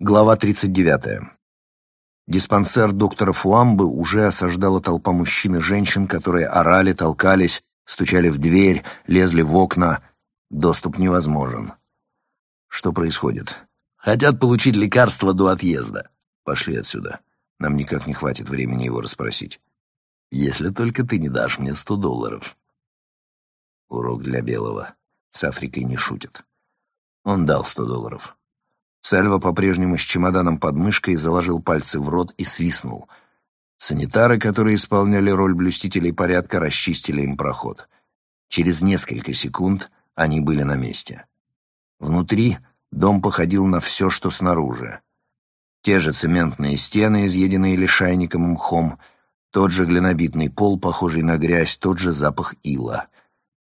Глава 39. Диспансер доктора Фуамбы уже осаждала толпа мужчин и женщин, которые орали, толкались, стучали в дверь, лезли в окна. Доступ невозможен. Что происходит? Хотят получить лекарство до отъезда. Пошли отсюда. Нам никак не хватит времени его расспросить. Если только ты не дашь мне сто долларов. Урок для Белого. С Африкой не шутят. Он дал сто долларов. Сальва по-прежнему с чемоданом под мышкой заложил пальцы в рот и свистнул. Санитары, которые исполняли роль блюстителей порядка, расчистили им проход. Через несколько секунд они были на месте. Внутри дом походил на все, что снаружи. Те же цементные стены, изъеденные лишайником и мхом, тот же глинобитный пол, похожий на грязь, тот же запах ила.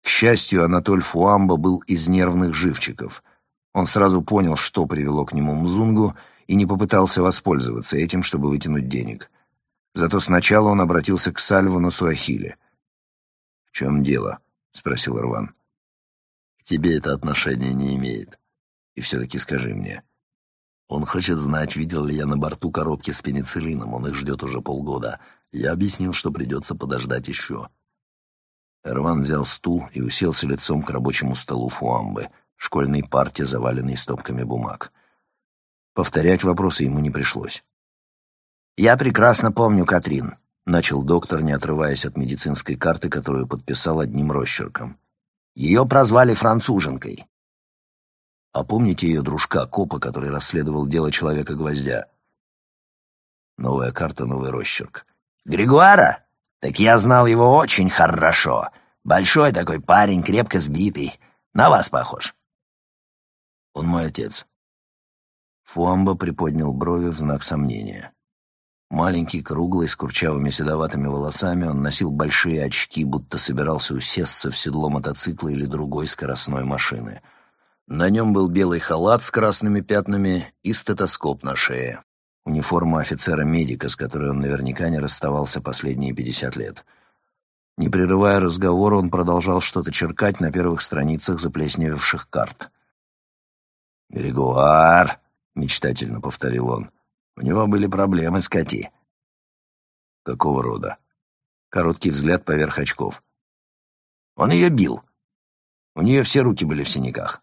К счастью, Анатоль Фуамба был из нервных живчиков. Он сразу понял, что привело к нему Мзунгу, и не попытался воспользоваться этим, чтобы вытянуть денег. Зато сначала он обратился к Сальву Суахиле. «В чем дело?» — спросил Ирван. «К тебе это отношение не имеет. И все-таки скажи мне. Он хочет знать, видел ли я на борту коробки с пенициллином. Он их ждет уже полгода. Я объяснил, что придется подождать еще». Эрван взял стул и уселся лицом к рабочему столу Фуамбы — школьной парте, заваленной стопками бумаг. Повторять вопросы ему не пришлось. «Я прекрасно помню Катрин», — начал доктор, не отрываясь от медицинской карты, которую подписал одним росчерком. «Ее прозвали француженкой». «А помните ее дружка, копа, который расследовал дело Человека-гвоздя?» Новая карта, новый росчерк. «Григуара? Так я знал его очень хорошо. Большой такой парень, крепко сбитый. На вас похож». Он мой отец». Фуамба приподнял брови в знак сомнения. Маленький, круглый, с курчавыми седоватыми волосами, он носил большие очки, будто собирался усесться в седло мотоцикла или другой скоростной машины. На нем был белый халат с красными пятнами и стетоскоп на шее. Униформа офицера-медика, с которой он наверняка не расставался последние пятьдесят лет. Не прерывая разговора, он продолжал что-то черкать на первых страницах заплесневевших карт. «Григуар», — мечтательно повторил он, — «у него были проблемы с Кати». «Какого рода?» Короткий взгляд поверх очков. «Он ее бил. У нее все руки были в синяках».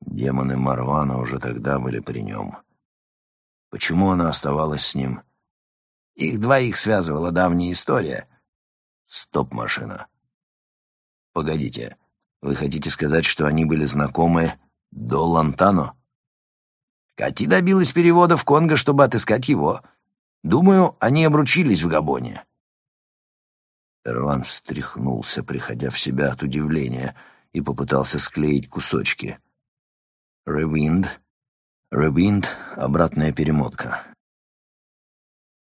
Демоны Марвана уже тогда были при нем. Почему она оставалась с ним? Их двоих связывала давняя история. Стоп-машина. Погодите, вы хотите сказать, что они были знакомы до Лантано. Кати добилась перевода в Конго, чтобы отыскать его. Думаю, они обручились в Габоне. Эрван встряхнулся, приходя в себя от удивления, и попытался склеить кусочки. Ревинд. Ревинд — обратная перемотка.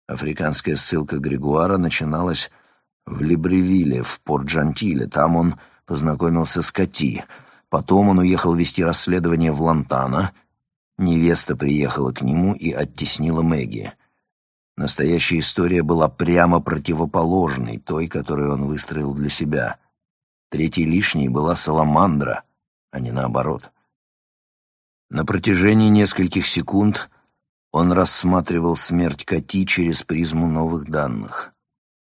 Африканская ссылка Григуара начиналась в Либревиле, в Порт-Джантиле. Там он познакомился с Кати — Потом он уехал вести расследование в Лантана. Невеста приехала к нему и оттеснила Мэгги. Настоящая история была прямо противоположной той, которую он выстроил для себя. Третьей лишней была Саламандра, а не наоборот. На протяжении нескольких секунд он рассматривал смерть Кати через призму новых данных.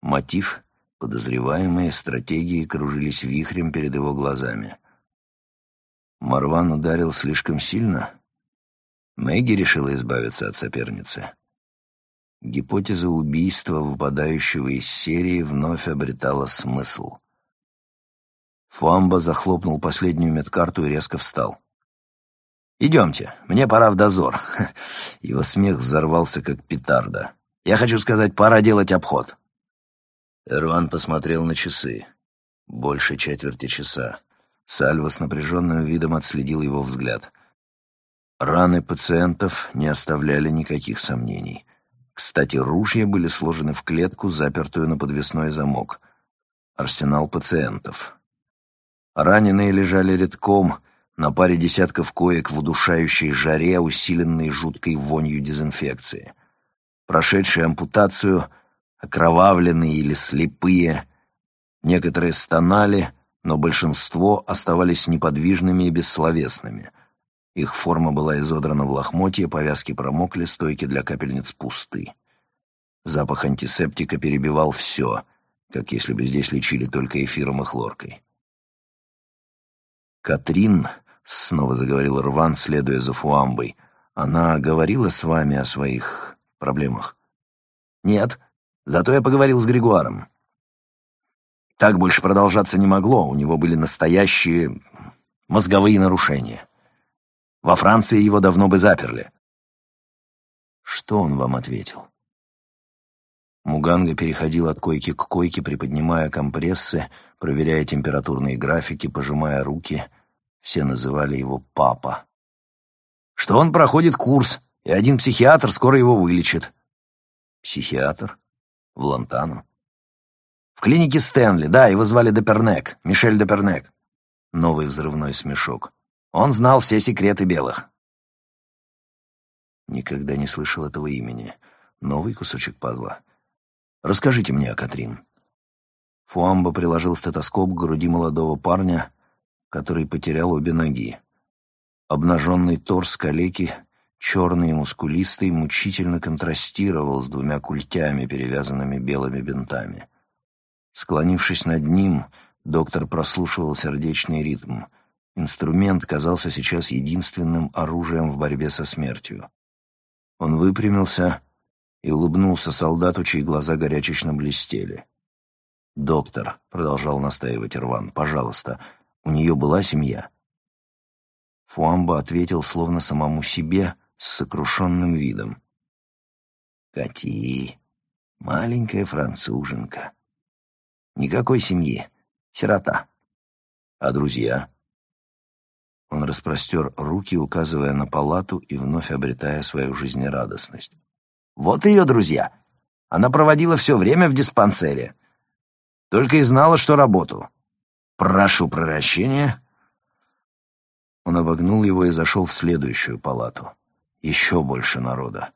Мотив, подозреваемые стратегии кружились вихрем перед его глазами — Марван ударил слишком сильно? Мэгги решила избавиться от соперницы. Гипотеза убийства, выпадающего из серии, вновь обретала смысл. Фуамба захлопнул последнюю медкарту и резко встал. «Идемте, мне пора в дозор». Его смех взорвался, как петарда. «Я хочу сказать, пора делать обход». Эрван посмотрел на часы. Больше четверти часа. Сальва с напряженным видом отследил его взгляд. Раны пациентов не оставляли никаких сомнений. Кстати, ружья были сложены в клетку, запертую на подвесной замок. Арсенал пациентов. Раненые лежали редком на паре десятков коек в удушающей жаре, усиленной жуткой вонью дезинфекции. Прошедшие ампутацию, окровавленные или слепые, некоторые стонали — но большинство оставались неподвижными и бессловесными. Их форма была изодрана в лохмотье, повязки промокли, стойки для капельниц пусты. Запах антисептика перебивал все, как если бы здесь лечили только эфиром и хлоркой. «Катрин», — снова заговорил Рван, следуя за Фуамбой, — «она говорила с вами о своих проблемах?» «Нет, зато я поговорил с Григуаром. Так больше продолжаться не могло, у него были настоящие мозговые нарушения. Во Франции его давно бы заперли». «Что он вам ответил?» Муганга переходил от койки к койке, приподнимая компрессы, проверяя температурные графики, пожимая руки. Все называли его «папа». «Что он проходит курс, и один психиатр скоро его вылечит». «Психиатр? В Лантану?» «В клинике Стэнли, да, его звали Депернек, Мишель Депернек». Новый взрывной смешок. Он знал все секреты белых. Никогда не слышал этого имени. Новый кусочек пазла. Расскажите мне о Катрин». Фуамба приложил стетоскоп к груди молодого парня, который потерял обе ноги. Обнаженный торс калеки, черный и мускулистый, мучительно контрастировал с двумя культями, перевязанными белыми бинтами. Склонившись над ним, доктор прослушивал сердечный ритм. Инструмент казался сейчас единственным оружием в борьбе со смертью. Он выпрямился и улыбнулся солдату, чьи глаза горячечно блестели. «Доктор», — продолжал настаивать Ирван, — «пожалуйста, у нее была семья?» Фуамба ответил словно самому себе с сокрушенным видом. «Кати, маленькая француженка. Никакой семьи, сирота. А друзья?» Он распростер руки, указывая на палату и вновь обретая свою жизнерадостность. Вот ее друзья. Она проводила все время в диспансере. Только и знала, что работу. Прошу прощения. Он обогнул его и зашел в следующую палату. Еще больше народа.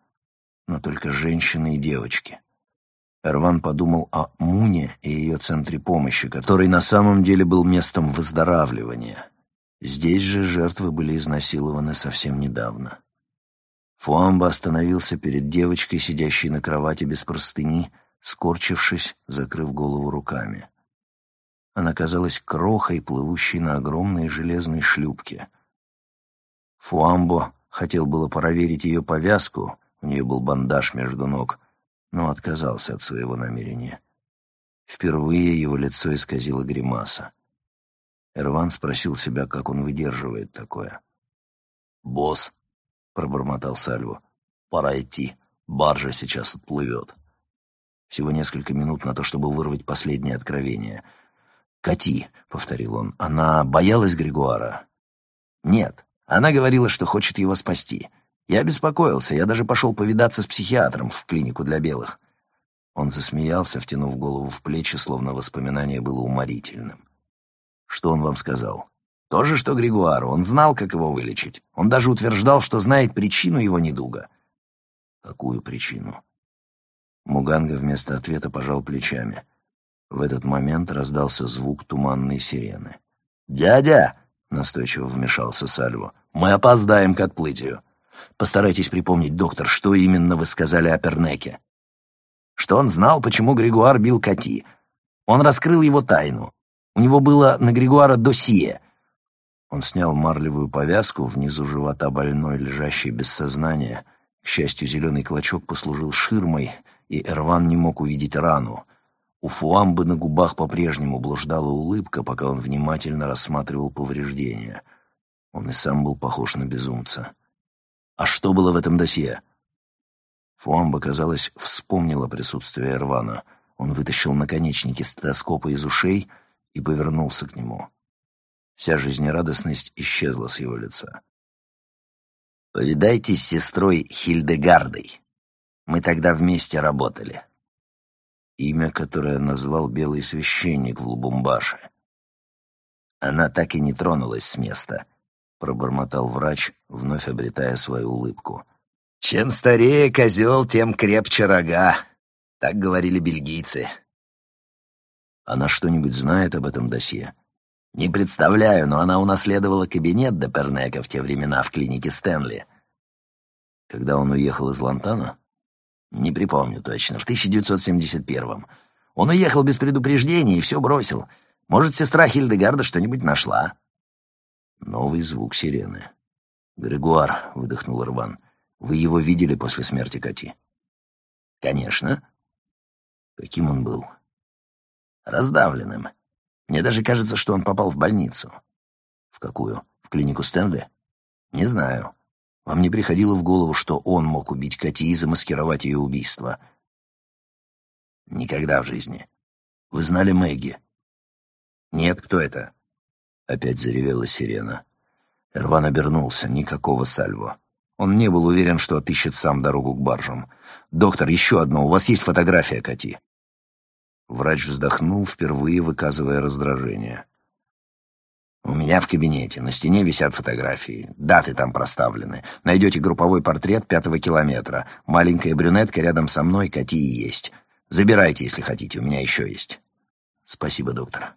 Но только женщины и девочки. Эрван подумал о Муне и ее центре помощи, который на самом деле был местом выздоравливания. Здесь же жертвы были изнасилованы совсем недавно. Фуамба остановился перед девочкой, сидящей на кровати без простыни, скорчившись, закрыв голову руками. Она казалась крохой, плывущей на огромной железной шлюпке. Фуамбо хотел было проверить ее повязку, у нее был бандаж между ног, но отказался от своего намерения. Впервые его лицо исказило гримаса. Эрван спросил себя, как он выдерживает такое. «Босс», пробормотал Сальво. «Пора идти. Баржа сейчас отплывет». Всего несколько минут на то, чтобы вырвать последнее откровение. «Кати», — повторил он, — «она боялась Григуара?» «Нет, она говорила, что хочет его спасти. Я беспокоился, я даже пошел повидаться с психиатром в клинику для белых». Он засмеялся, втянув голову в плечи, словно воспоминание было уморительным. «Что он вам сказал?» То же, что Григуару. Он знал, как его вылечить. Он даже утверждал, что знает причину его недуга. Какую причину? Муганга вместо ответа пожал плечами. В этот момент раздался звук туманной сирены. «Дядя!» — настойчиво вмешался Сальво. «Мы опоздаем к отплытию. Постарайтесь припомнить, доктор, что именно вы сказали о Пернеке. Что он знал, почему Григуар бил Кати. Он раскрыл его тайну. У него было на Григуара досье. Он снял марлевую повязку внизу живота больной, лежащей без сознания. К счастью, зеленый клочок послужил ширмой, и Эрван не мог увидеть рану. У Фуамбы на губах по-прежнему блуждала улыбка, пока он внимательно рассматривал повреждения. Он и сам был похож на безумца. «А что было в этом досье?» Фуамба, казалось, вспомнила присутствие Эрвана. Он вытащил наконечники стетоскопа из ушей и повернулся к нему. Вся жизнерадостность исчезла с его лица. «Повидайтесь с сестрой Хильдегардой. Мы тогда вместе работали». Имя, которое назвал белый священник в Лубумбаше. Она так и не тронулась с места, пробормотал врач, вновь обретая свою улыбку. «Чем старее козел, тем крепче рога», — так говорили бельгийцы. «Она что-нибудь знает об этом досье?» Не представляю, но она унаследовала кабинет Депернека в те времена в клинике Стэнли. Когда он уехал из Лантана? Не припомню точно, в 1971-м. Он уехал без предупреждения и все бросил. Может, сестра Хильдегарда что-нибудь нашла? Новый звук сирены. «Грегуар», — выдохнул Ирван, — «вы его видели после смерти Кати?» «Конечно». «Каким он был?» «Раздавленным. Мне даже кажется, что он попал в больницу». «В какую? В клинику Стэнли?» «Не знаю. Вам не приходило в голову, что он мог убить Кати и замаскировать ее убийство?» «Никогда в жизни. Вы знали Мэгги?» «Нет, кто это?» Опять заревела сирена. Эрван обернулся. Никакого сальво. Он не был уверен, что отыщет сам дорогу к баржам. «Доктор, еще одно. У вас есть фотография Кати?» Врач вздохнул, впервые выказывая раздражение. «У меня в кабинете. На стене висят фотографии. Даты там проставлены. Найдете групповой портрет пятого километра. Маленькая брюнетка рядом со мной, Кати и есть. Забирайте, если хотите, у меня еще есть». «Спасибо, доктор».